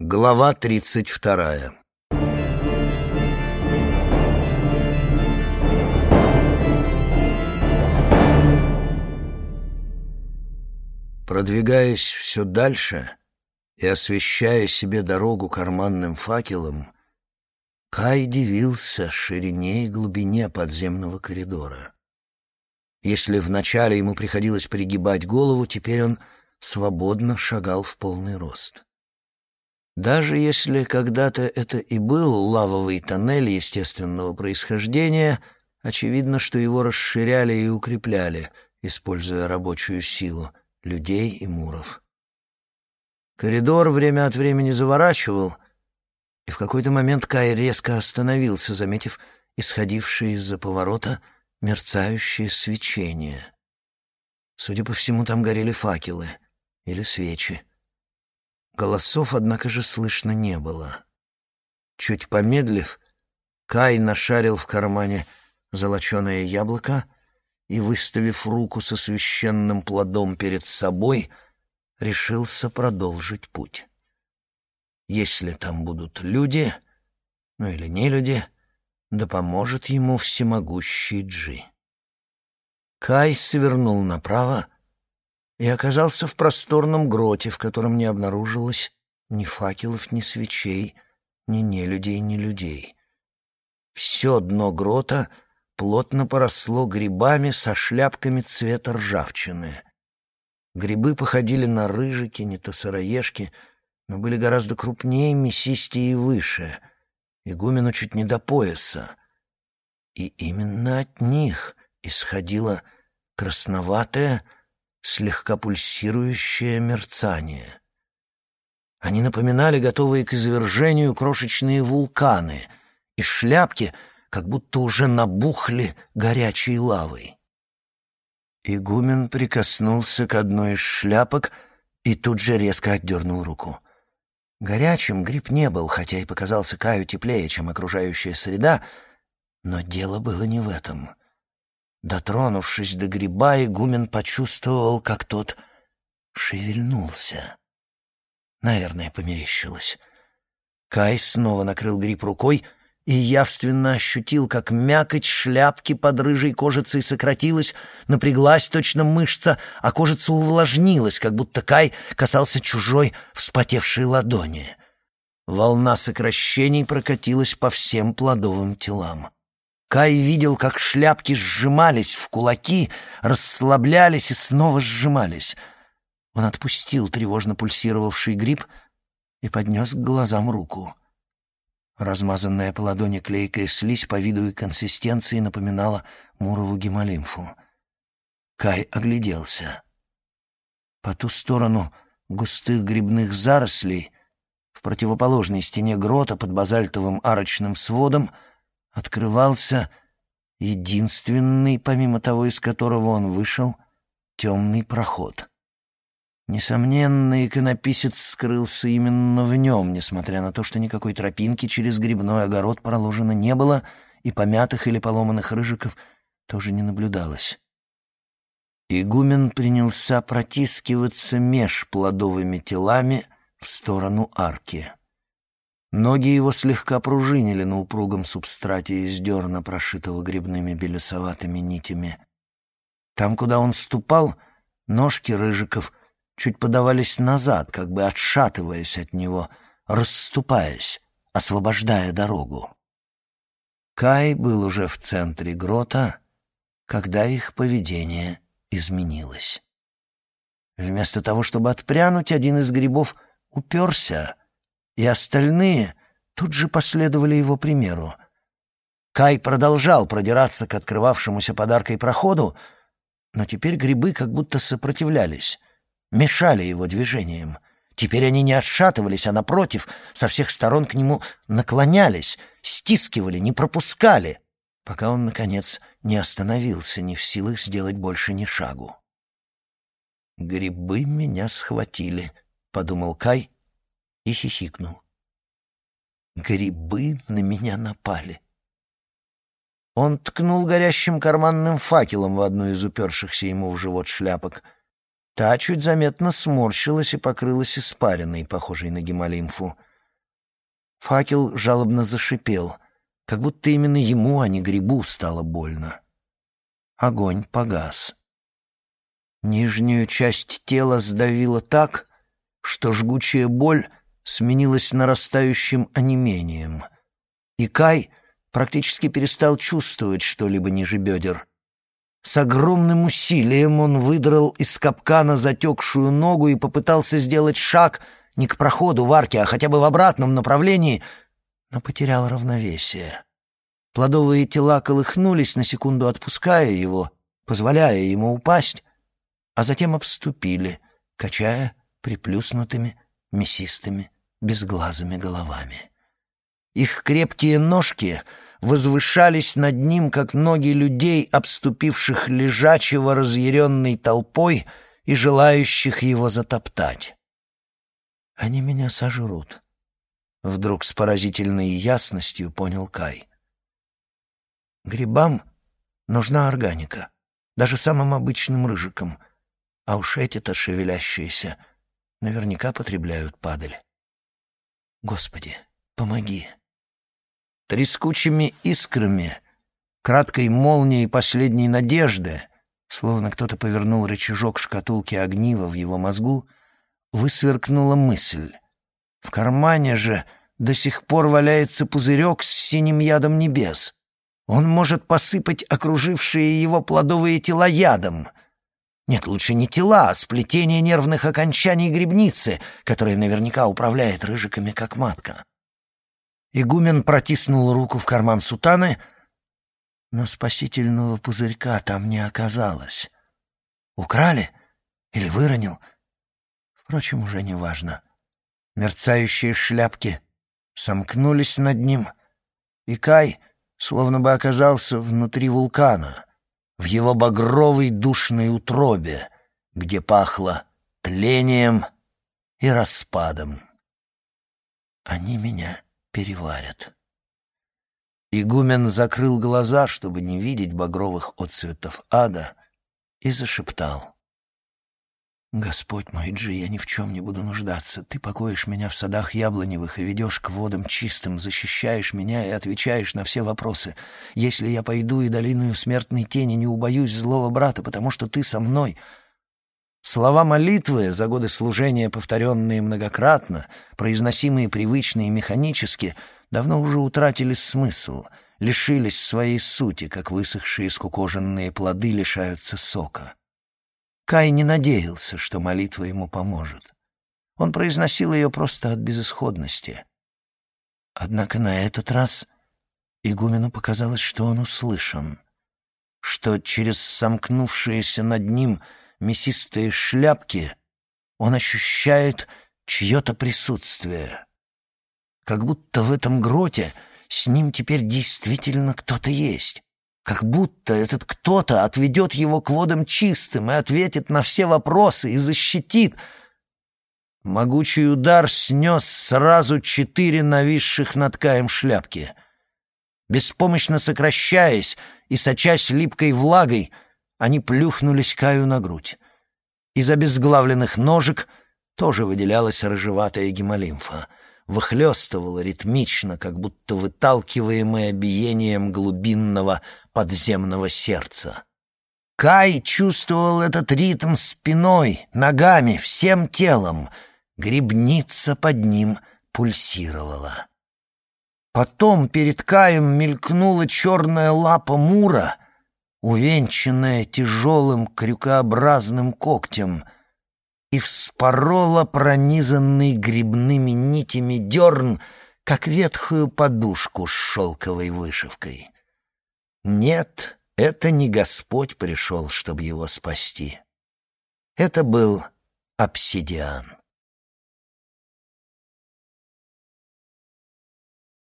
Глава тридцать вторая Продвигаясь все дальше и освещая себе дорогу карманным факелом, Кай дивился ширине и глубине подземного коридора. Если вначале ему приходилось пригибать голову, теперь он свободно шагал в полный рост. Даже если когда-то это и был лавовый тоннель естественного происхождения, очевидно, что его расширяли и укрепляли, используя рабочую силу людей и муров. Коридор время от времени заворачивал, и в какой-то момент Кай резко остановился, заметив исходившее из-за поворота — мерцающее свечение. Судя по всему, там горели факелы или свечи. Голосов, однако же, слышно не было. Чуть помедлив, Кай нашарил в кармане золоченое яблоко и, выставив руку со священным плодом перед собой, решился продолжить путь. Если там будут люди, ну или не люди, да поможет ему всемогущий Джи. Кай свернул направо и оказался в просторном гроте, в котором не обнаружилось ни факелов, ни свечей, ни нелюдей, ни людей. Все дно грота плотно поросло грибами со шляпками цвета ржавчины. Грибы походили на рыжики, не то сыроежки, но были гораздо крупнее, мясистее и выше — игумену чуть не до пояса. И именно от них исходило красноватое, слегка пульсирующее мерцание. Они напоминали готовые к извержению крошечные вулканы, и шляпки как будто уже набухли горячей лавой. Игумен прикоснулся к одной из шляпок и тут же резко отдернул руку. Горячим гриб не был, хотя и показался Каю теплее, чем окружающая среда, но дело было не в этом. Дотронувшись до гриба, игумен почувствовал, как тот шевельнулся. Наверное, померещилось. Кай снова накрыл гриб рукой — и явственно ощутил, как мякоть шляпки под рыжей кожицей сократилась, напряглась точно мышца, а кожица увлажнилась, как будто Кай касался чужой вспотевшей ладони. Волна сокращений прокатилась по всем плодовым телам. Кай видел, как шляпки сжимались в кулаки, расслаблялись и снова сжимались. Он отпустил тревожно пульсировавший гриб и поднес к глазам руку — Размазанная по ладони клейкая слизь по виду и консистенции напоминала мурову гемолимфу. Кай огляделся. По ту сторону густых грибных зарослей, в противоположной стене грота под базальтовым арочным сводом, открывался единственный, помимо того, из которого он вышел, темный проход — Несомненно, иконописец скрылся именно в нем, несмотря на то, что никакой тропинки через грибной огород проложено не было, и помятых или поломанных рыжиков тоже не наблюдалось. Игумен принялся протискиваться меж плодовыми телами в сторону арки. Ноги его слегка пружинили на упругом субстрате из дерна, прошитого грибными белесоватыми нитями. Там, куда он ступал, ножки рыжиков — чуть подавались назад, как бы отшатываясь от него, расступаясь, освобождая дорогу. Кай был уже в центре грота, когда их поведение изменилось. Вместо того, чтобы отпрянуть, один из грибов уперся, и остальные тут же последовали его примеру. Кай продолжал продираться к открывавшемуся подаркой проходу, но теперь грибы как будто сопротивлялись мешали его движениям. Теперь они не отшатывались, а, напротив, со всех сторон к нему наклонялись, стискивали, не пропускали, пока он, наконец, не остановился, не в силах сделать больше ни шагу. «Грибы меня схватили», — подумал Кай и хихикнул. «Грибы на меня напали». Он ткнул горящим карманным факелом в одну из упершихся ему в живот шляпок — Та чуть заметно сморщилась и покрылась испариной, похожей на гемолимфу. Факел жалобно зашипел, как будто именно ему, а не грибу, стало больно. Огонь погас. Нижнюю часть тела сдавило так, что жгучая боль сменилась нарастающим онемением. И Кай практически перестал чувствовать что-либо ниже бедер. С огромным усилием он выдрал из капкана затекшую ногу и попытался сделать шаг не к проходу в арке, а хотя бы в обратном направлении, но потерял равновесие. Плодовые тела колыхнулись, на секунду отпуская его, позволяя ему упасть, а затем обступили, качая приплюснутыми, мясистыми, безглазыми головами. Их крепкие ножки возвышались над ним, как ноги людей, обступивших лежачего разъяренной толпой и желающих его затоптать. «Они меня сожрут», — вдруг с поразительной ясностью понял Кай. «Грибам нужна органика, даже самым обычным рыжикам, а уж эти-то шевелящиеся наверняка потребляют падаль. Господи, помоги!» трескучими искрами, краткой молнией последней надежды, словно кто-то повернул рычажок шкатулки огнива в его мозгу, высверкнула мысль. В кармане же до сих пор валяется пузырек с синим ядом небес. Он может посыпать окружившие его плодовые тела ядом. Нет, лучше не тела, а сплетение нервных окончаний грибницы, которая наверняка управляет рыжиками как матка. Игумен протиснул руку в карман сутаны, но спасительного пузырька там не оказалось. Украли или выронил? Впрочем, уже не важно. Мерцающие шляпки сомкнулись над ним, и Кай словно бы оказался внутри вулкана, в его багровой душной утробе, где пахло тлением и распадом. Они меня переварят. Игумен закрыл глаза, чтобы не видеть багровых отцветов ада, и зашептал. «Господь мой, Джи, я ни в чем не буду нуждаться. Ты покоишь меня в садах яблоневых и ведешь к водам чистым, защищаешь меня и отвечаешь на все вопросы. Если я пойду и долиною смертной тени, не убоюсь злого брата, потому что ты со мной, Слова молитвы, за годы служения повторенные многократно, произносимые привычно и механически, давно уже утратили смысл, лишились своей сути, как высохшие скукоженные плоды лишаются сока. Кай не надеялся, что молитва ему поможет. Он произносил ее просто от безысходности. Однако на этот раз игумену показалось, что он услышан, что через сомкнувшиеся над ним — мясистые шляпки, он ощущает чье-то присутствие. Как будто в этом гроте с ним теперь действительно кто-то есть. Как будто этот кто-то отведет его к водам чистым и ответит на все вопросы и защитит. Могучий удар снес сразу четыре нависших над Каем шляпки. Беспомощно сокращаясь и сочась липкой влагой — они плюхнулись Каю на грудь. Из обезглавленных ножек тоже выделялась рыжеватая гемолимфа. Выхлестывала ритмично, как будто выталкиваемая биением глубинного подземного сердца. Кай чувствовал этот ритм спиной, ногами, всем телом. Грибница под ним пульсировала. Потом перед Каем мелькнула черная лапа Мура — увенчанная тяжелым крюкообразным когтем, и вспорола пронизанный грибными нитями дерн, как ветхую подушку с шелковой вышивкой. Нет, это не Господь пришел, чтобы его спасти. Это был обсидиан.